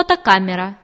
фотокамера.